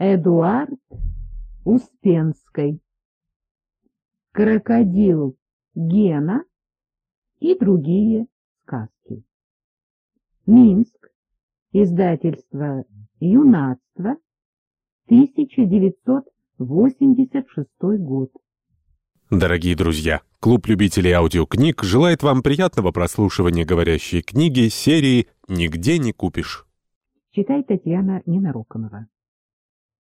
Эдуард Успенской. Крокодил Гена и другие сказки. Минск. Издательство «Юнацтво», 1986 год. Дорогие друзья, клуб любителей аудиокниг желает вам приятного прослушивания говорящей книги серии «Нигде не купишь». Читает Татьяна Ненарокомова.